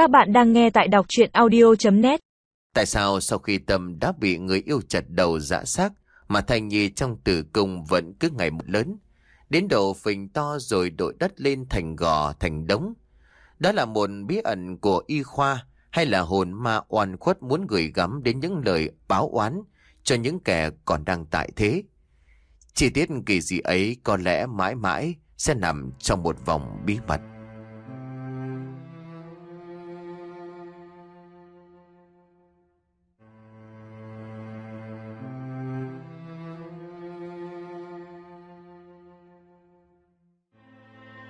Các bạn đang nghe tại đọc chuyện audio.net Tại sao sau khi Tâm đã bị người yêu chặt đầu dã xác mà Thành nhi trong tử cung vẫn cứ ngày một lớn, đến độ phình to rồi đội đất lên thành gò thành đống. Đó là một bí ẩn của y khoa hay là hồn ma oan khuất muốn gửi gắm đến những lời báo oán cho những kẻ còn đang tại thế. Chi tiết kỳ dị ấy có lẽ mãi mãi sẽ nằm trong một vòng bí mật.